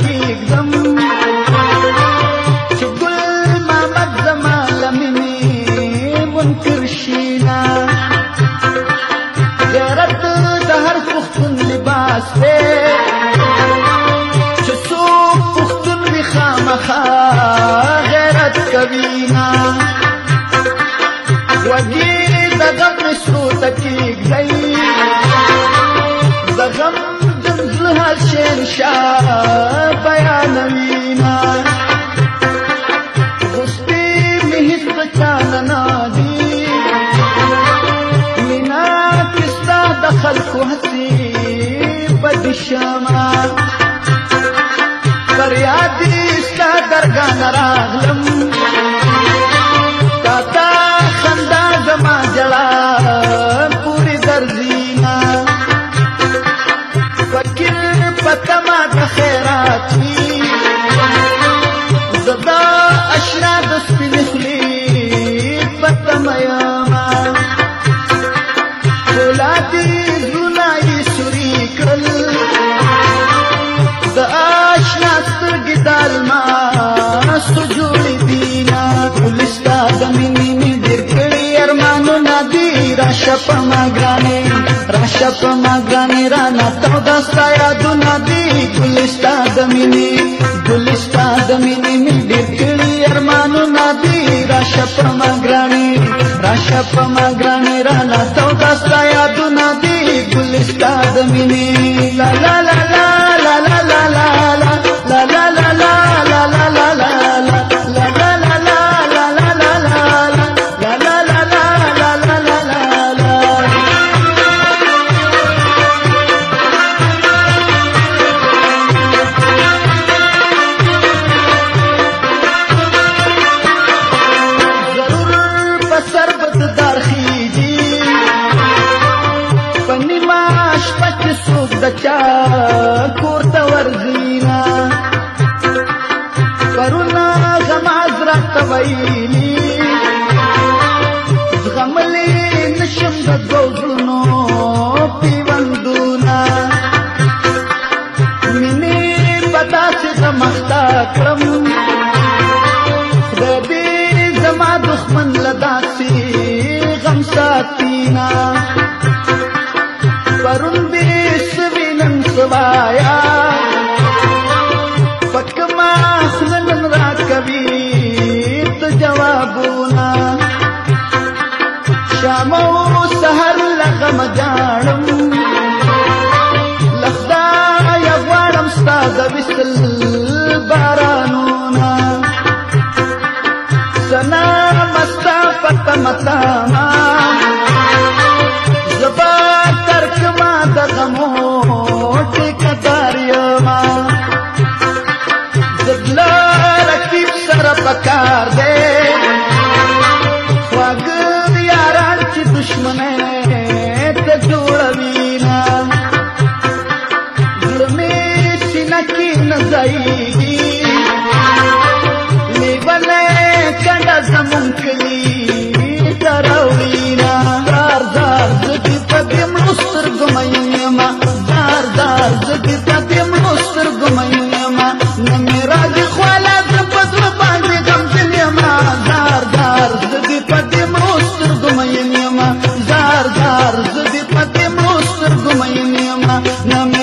کېږدم چې ګل محمد زما له مینې منکر شي نه غیرت د هر پښتون لباس دی چې څوک پښتون وي خامخا غیرت کوي نه وږي شیر شاه بیانوي ما غوستي مې هیڅ بچان نه دي مینا کستا د خلکو هسي بد شما فریادي ستا درګا نه راغلم تا تا خندا زما جلا پوری درځي شپ ما ګراني را شپ ما ګراني را نه تو دا سایا دن دی ګلستا زمینی ګلستا زمینی می دې کړي ارمانو ندی را شپ ما ګراني را شپ ما ګراني را نه تو دا سایا دن دی ګلستا زمینی لا لا आया زګیرتا په مو سترګو مې ما نه مې راځي خواله د پزړ باندې غم زلې ما زار زار زګی په دې مو سترګو مې ما زار زار زګی په دې مو سترګو مې ما نه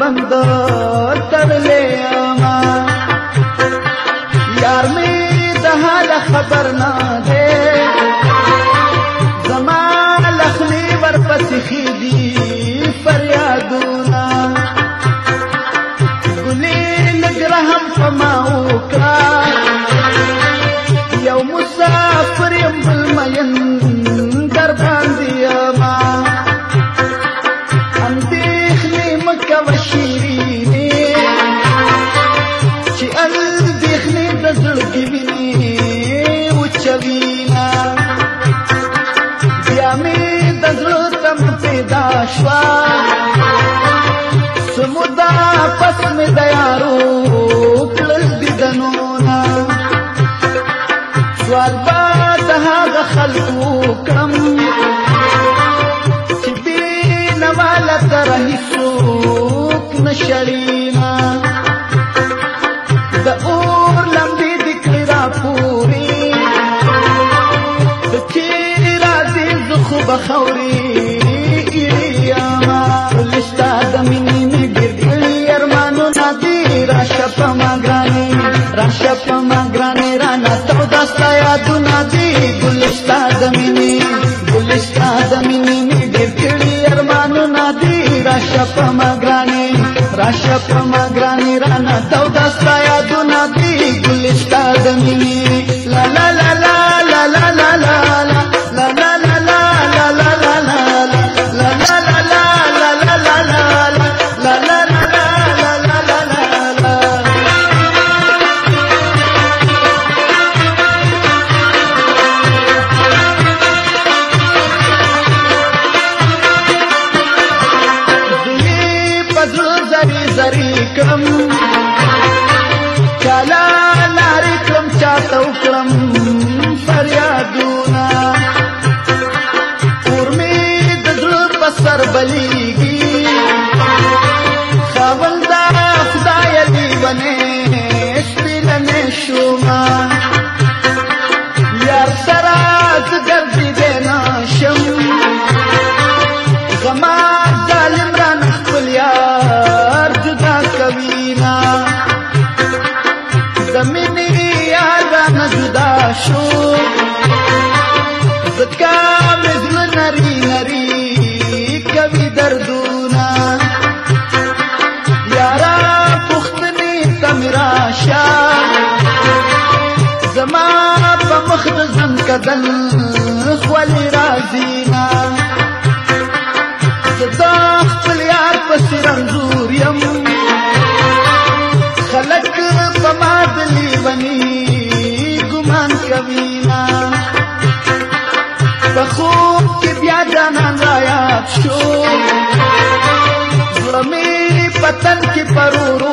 ಬಂದ ತರ بس می دیارو کړل دي دنونا سوال با د هغه خلکو کړم چې بین والا تر هیڅوک نشړینا د اور لمبې د کړه پوری د چیرې راځي زخه بخوري دمینی ګلشتا دمینی می ډېر کړي ارمانونه دي راشه په مګرانی راشه په مګرانی رانا تو دستا یادونه دي ګلشتا دمینی زری کړم چلا لارې کړم چاته وکړم فریادونه کور مې د زړه په سر بلیږي خاونده خدای دې ونه نه جدا شو زکه مې زړه نری نری کوي دردونه یارا پختنې تم راشه زما په مخ د زم کدل خولي راځي نه زدا خپل یار پسې رنځور یم خلک په ما دلی بني دشمن کوینا په خوب کې بیا جانان را یاد شو زړه مې پتن کې پرورو